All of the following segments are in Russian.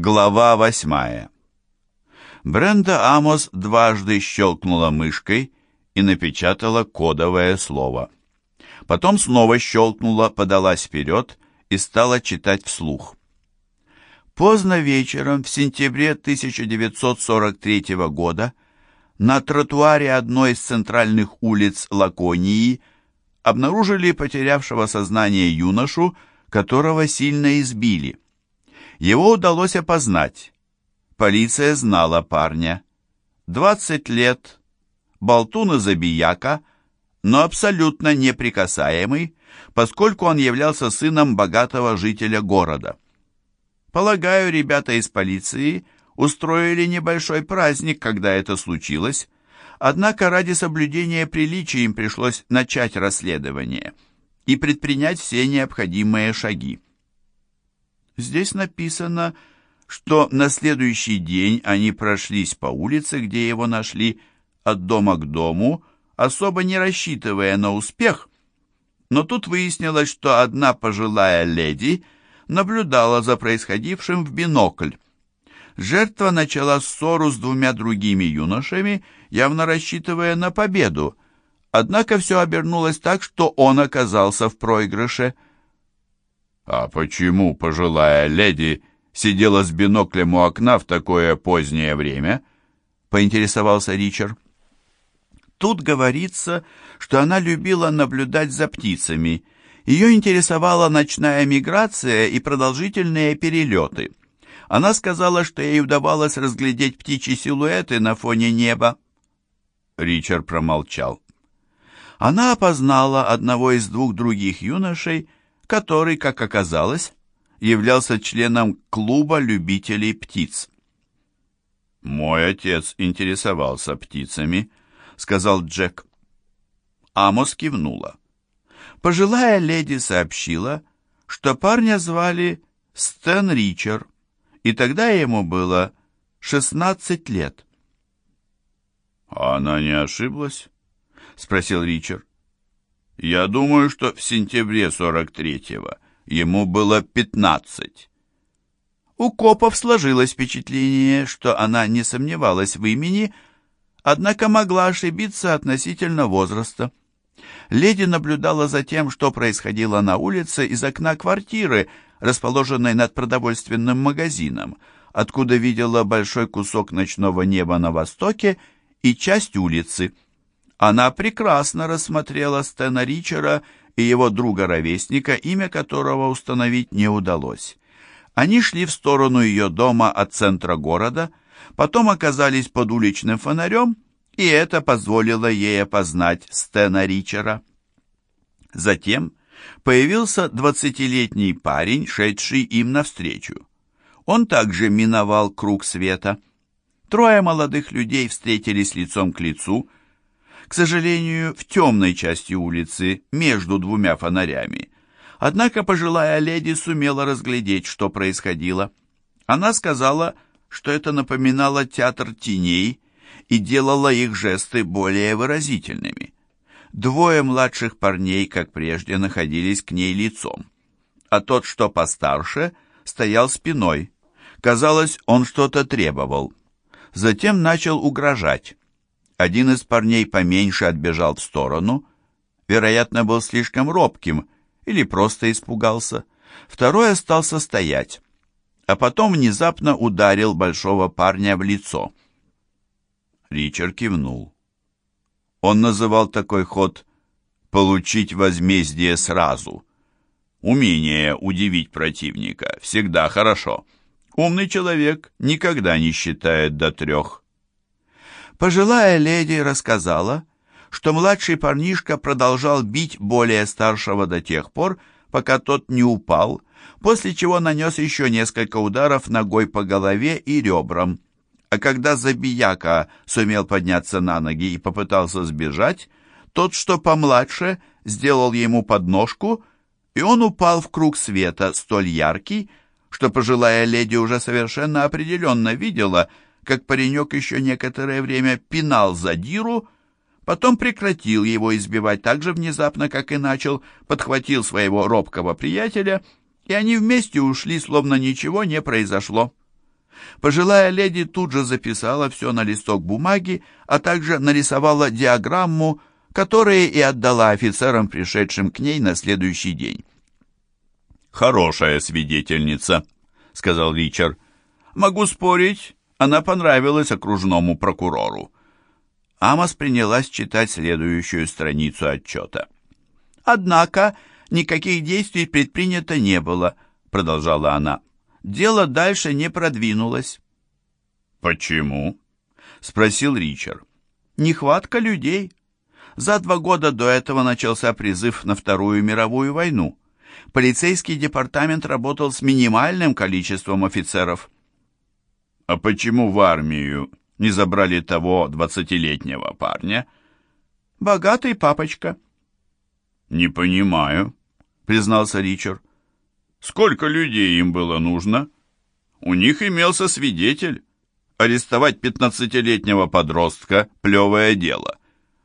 Глава восьмая. Бренда Амос дважды щелкнула мышкой и напечатала кодовое слово. Потом снова щелкнула, подалась вперед и стала читать вслух. Поздно вечером в сентябре 1943 года на тротуаре одной из центральных улиц Лаконии обнаружили потерявшего сознание юношу, которого сильно избили. Его удалось опознать. Полиция знала парня. 20 лет, болтун и забияка, но абсолютно неприкасаемый, поскольку он являлся сыном богатого жителя города. Полагаю, ребята из полиции устроили небольшой праздник, когда это случилось, однако ради соблюдения приличия им пришлось начать расследование и предпринять все необходимые шаги. Здесь написано, что на следующий день они прошлись по улице, где его нашли, от дома к дому, особо не рассчитывая на успех, но тут выяснилось, что одна пожилая леди наблюдала за происходившим в бинокль. Жертва начала ссору с двумя другими юношами, явно рассчитывая на победу, однако все обернулось так, что он оказался в проигрыше – «А почему пожилая леди сидела с биноклем у окна в такое позднее время?» — поинтересовался Ричард. Тут говорится, что она любила наблюдать за птицами. Ее интересовала ночная миграция и продолжительные перелеты. Она сказала, что ей удавалось разглядеть птичьи силуэты на фоне неба. Ричард промолчал. Она опознала одного из двух других юношей, который, как оказалось, являлся членом клуба любителей птиц. «Мой отец интересовался птицами», — сказал Джек. Амос кивнула. Пожилая леди сообщила, что парня звали Стэн Ричер, и тогда ему было шестнадцать лет. «Она не ошиблась?» — спросил Ричард. Я думаю, что в сентябре 43-го ему было 15. У копов сложилось впечатление, что она не сомневалась в имени, однако могла ошибиться относительно возраста. Леди наблюдала за тем, что происходило на улице из окна квартиры, расположенной над продовольственным магазином, откуда видела большой кусок ночного неба на востоке и часть улицы – она прекрасно рассмотрела Стэна Ричера и его друга-ровесника, имя которого установить не удалось. Они шли в сторону ее дома от центра города, потом оказались под уличным фонарем, и это позволило ей опознать Стэна Ричера. Затем появился двадцатилетний парень, шедший им навстречу. Он также миновал круг света. Трое молодых людей встретились лицом к лицу, к сожалению, в темной части улицы, между двумя фонарями. Однако пожилая леди сумела разглядеть, что происходило. Она сказала, что это напоминало театр теней и делало их жесты более выразительными. Двое младших парней, как прежде, находились к ней лицом, а тот, что постарше, стоял спиной. Казалось, он что-то требовал. Затем начал угрожать. Один из парней поменьше отбежал в сторону, вероятно, был слишком робким или просто испугался. Второй остался стоять, а потом внезапно ударил большого парня в лицо. Ричард кивнул. Он называл такой ход «получить возмездие сразу». Умение удивить противника всегда хорошо. Умный человек никогда не считает до трех. Пожилая леди рассказала, что младший парнишка продолжал бить более старшего до тех пор, пока тот не упал, после чего нанес еще несколько ударов ногой по голове и ребрам. А когда забияка сумел подняться на ноги и попытался сбежать, тот, что помладше, сделал ему подножку, и он упал в круг света, столь яркий, что пожилая леди уже совершенно определенно видела — как паренек еще некоторое время пинал задиру, потом прекратил его избивать так же внезапно, как и начал, подхватил своего робкого приятеля, и они вместе ушли, словно ничего не произошло. Пожилая леди тут же записала все на листок бумаги, а также нарисовала диаграмму, которую и отдала офицерам, пришедшим к ней на следующий день. «Хорошая свидетельница», — сказал Ричард. «Могу спорить, она понравилась окружному прокурору». Амос принялась читать следующую страницу отчета. «Однако никаких действий предпринято не было», — продолжала она. «Дело дальше не продвинулось». «Почему?» — спросил Ричард. «Нехватка людей. За два года до этого начался призыв на Вторую мировую войну. Полицейский департамент работал с минимальным количеством офицеров». «А почему в армию не забрали того двадцатилетнего парня?» «Богатый папочка». «Не понимаю», — признался Ричард. «Сколько людей им было нужно? У них имелся свидетель. Арестовать пятнадцатилетнего подростка — плевое дело.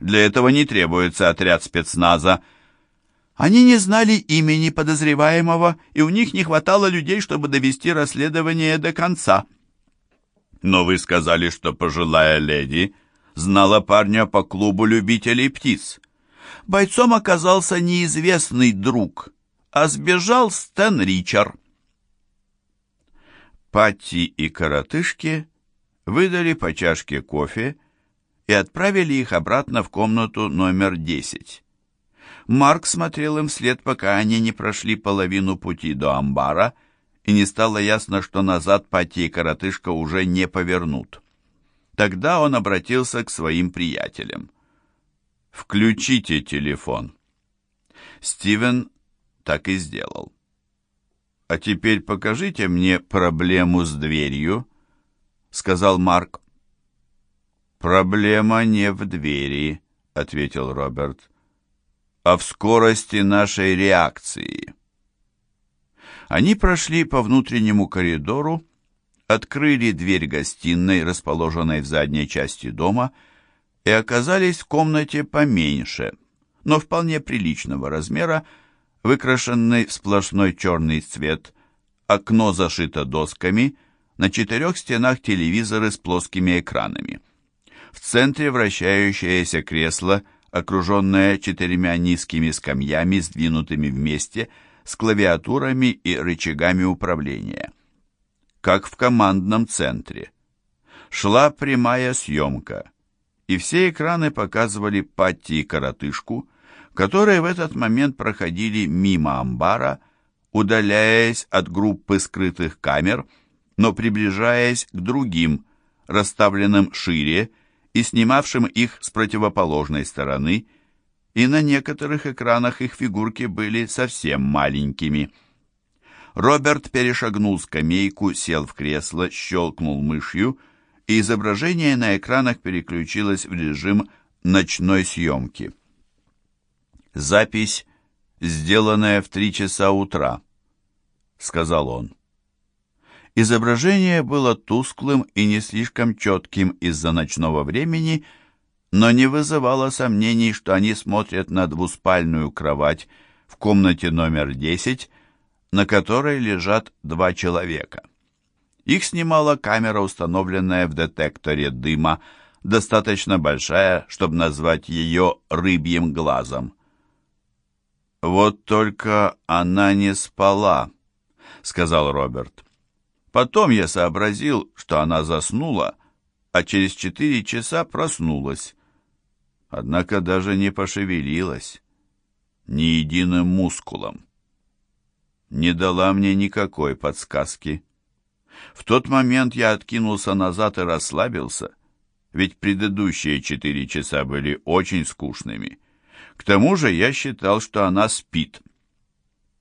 Для этого не требуется отряд спецназа». Они не знали имени подозреваемого, и у них не хватало людей, чтобы довести расследование до конца. Но вы сказали, что пожилая леди знала парня по клубу любителей птиц. Бойцом оказался неизвестный друг, а сбежал Стэн Ричард. Патти и коротышки выдали по чашке кофе и отправили их обратно в комнату номер 10. Марк смотрел им вслед, пока они не прошли половину пути до амбара, и не стало ясно, что назад Пати и коротышка уже не повернут. Тогда он обратился к своим приятелям. «Включите телефон». Стивен так и сделал. «А теперь покажите мне проблему с дверью», — сказал Марк. «Проблема не в двери», — ответил Роберт, — «а в скорости нашей реакции». Они прошли по внутреннему коридору, открыли дверь гостиной, расположенной в задней части дома, и оказались в комнате поменьше, но вполне приличного размера, выкрашенной в сплошной черный цвет, окно зашито досками, на четырех стенах телевизоры с плоскими экранами. В центре вращающееся кресло, окруженное четырьмя низкими скамьями, сдвинутыми вместе – с клавиатурами и рычагами управления. Как в командном центре. Шла прямая съемка, и все экраны показывали Патти и коротышку, которые в этот момент проходили мимо амбара, удаляясь от группы скрытых камер, но приближаясь к другим, расставленным шире и снимавшим их с противоположной стороны – и на некоторых экранах их фигурки были совсем маленькими. Роберт перешагнул скамейку, сел в кресло, щелкнул мышью, и изображение на экранах переключилось в режим ночной съемки. «Запись, сделанная в три часа утра», — сказал он. Изображение было тусклым и не слишком четким из-за ночного времени, — но не вызывало сомнений, что они смотрят на двуспальную кровать в комнате номер 10, на которой лежат два человека. Их снимала камера, установленная в детекторе дыма, достаточно большая, чтобы назвать ее «рыбьим глазом». «Вот только она не спала», — сказал Роберт. «Потом я сообразил, что она заснула, а через четыре часа проснулась однако даже не пошевелилась ни единым мускулом. Не дала мне никакой подсказки. В тот момент я откинулся назад и расслабился, ведь предыдущие четыре часа были очень скучными. К тому же я считал, что она спит.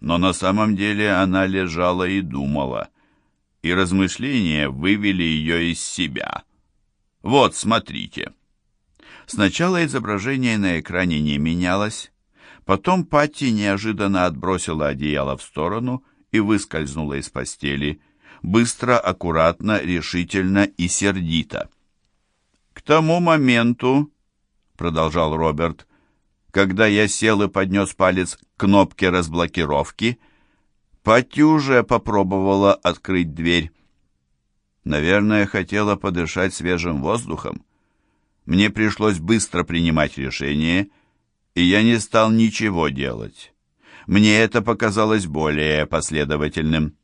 Но на самом деле она лежала и думала, и размышления вывели ее из себя. Вот, смотрите. Сначала изображение на экране не менялось, потом Патти неожиданно отбросила одеяло в сторону и выскользнула из постели, быстро, аккуратно, решительно и сердито. «К тому моменту», — продолжал Роберт, «когда я сел и поднес палец к кнопке разблокировки, Патти уже попробовала открыть дверь. Наверное, хотела подышать свежим воздухом. Мне пришлось быстро принимать решение, и я не стал ничего делать. Мне это показалось более последовательным.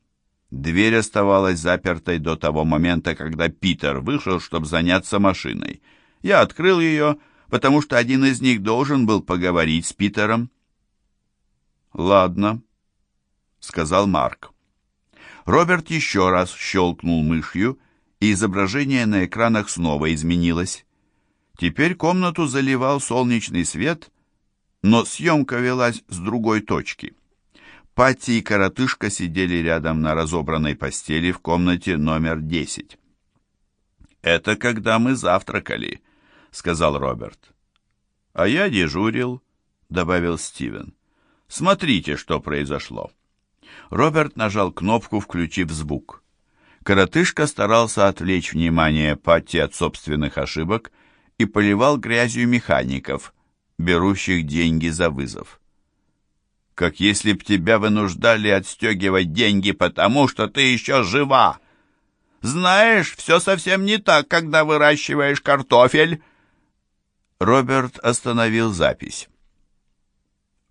Дверь оставалась запертой до того момента, когда Питер вышел, чтобы заняться машиной. Я открыл ее, потому что один из них должен был поговорить с Питером. «Ладно», — сказал Марк. Роберт еще раз щелкнул мышью, и изображение на экранах снова изменилось. Теперь комнату заливал солнечный свет, но съемка велась с другой точки. Патти и коротышка сидели рядом на разобранной постели в комнате номер 10. «Это когда мы завтракали», — сказал Роберт. «А я дежурил», — добавил Стивен. «Смотрите, что произошло». Роберт нажал кнопку, включив звук. Коротышка старался отвлечь внимание Патти от собственных ошибок и поливал грязью механиков, берущих деньги за вызов. «Как если б тебя вынуждали отстегивать деньги, потому что ты еще жива!» «Знаешь, все совсем не так, когда выращиваешь картофель!» Роберт остановил запись.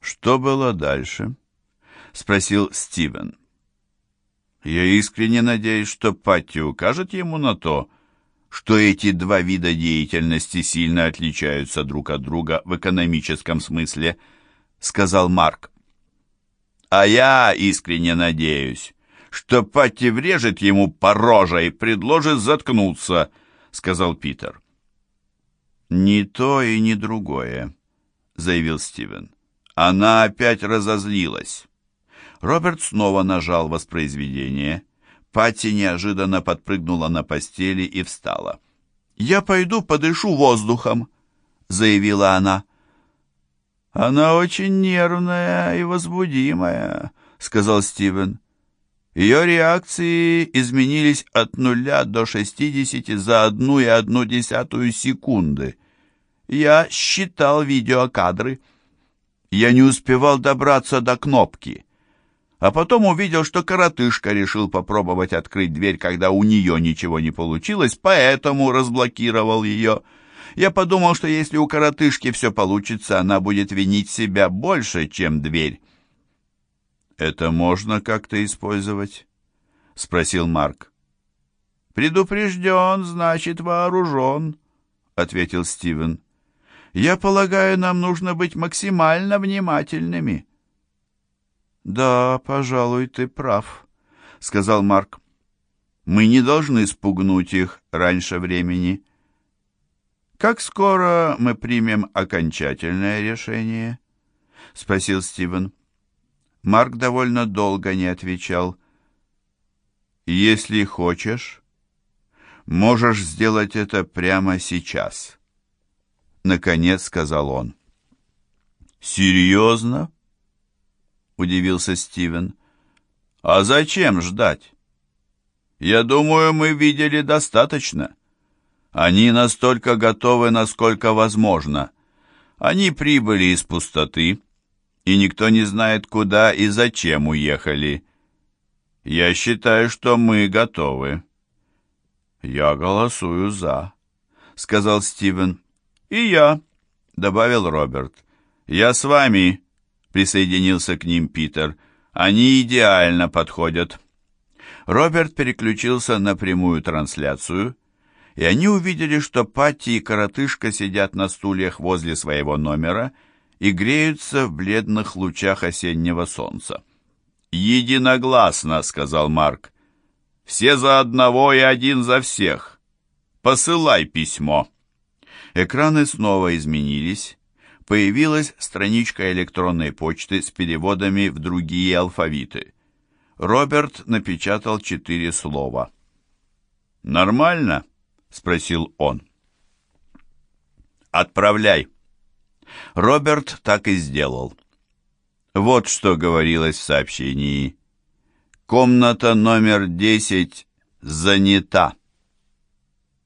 «Что было дальше?» — спросил Стивен. «Я искренне надеюсь, что Патти укажет ему на то, что эти два вида деятельности сильно отличаются друг от друга в экономическом смысле», — сказал Марк. «А я искренне надеюсь, что Патти врежет ему по роже и предложит заткнуться», — сказал Питер. «Ни то и ни другое», — заявил Стивен. «Она опять разозлилась». Роберт снова нажал воспроизведение. Патти неожиданно подпрыгнула на постели и встала. «Я пойду подышу воздухом», — заявила она. «Она очень нервная и возбудимая», — сказал Стивен. Ее реакции изменились от нуля до шестидесяти за одну и одну десятую секунды. Я считал видеокадры. Я не успевал добраться до кнопки а потом увидел, что коротышка решил попробовать открыть дверь, когда у нее ничего не получилось, поэтому разблокировал ее. Я подумал, что если у коротышки все получится, она будет винить себя больше, чем дверь. «Это можно как-то использовать?» — спросил Марк. «Предупрежден, значит вооружен», — ответил Стивен. «Я полагаю, нам нужно быть максимально внимательными». «Да, пожалуй, ты прав», — сказал Марк. «Мы не должны спугнуть их раньше времени». «Как скоро мы примем окончательное решение?» — спросил Стивен. Марк довольно долго не отвечал. «Если хочешь, можешь сделать это прямо сейчас», — наконец сказал он. «Серьезно?» Удивился Стивен. «А зачем ждать? Я думаю, мы видели достаточно. Они настолько готовы, насколько возможно. Они прибыли из пустоты, и никто не знает, куда и зачем уехали. Я считаю, что мы готовы». «Я голосую «за», — сказал Стивен. «И я», — добавил Роберт. «Я с вами», присоединился к ним Питер. «Они идеально подходят». Роберт переключился на прямую трансляцию, и они увидели, что Патти и Коротышка сидят на стульях возле своего номера и греются в бледных лучах осеннего солнца. «Единогласно», — сказал Марк. «Все за одного и один за всех. Посылай письмо». Экраны снова изменились, появилась страничка электронной почты с переводами в другие алфавиты. Роберт напечатал четыре слова. «Нормально?» — спросил он. «Отправляй». Роберт так и сделал. Вот что говорилось в сообщении. «Комната номер десять занята».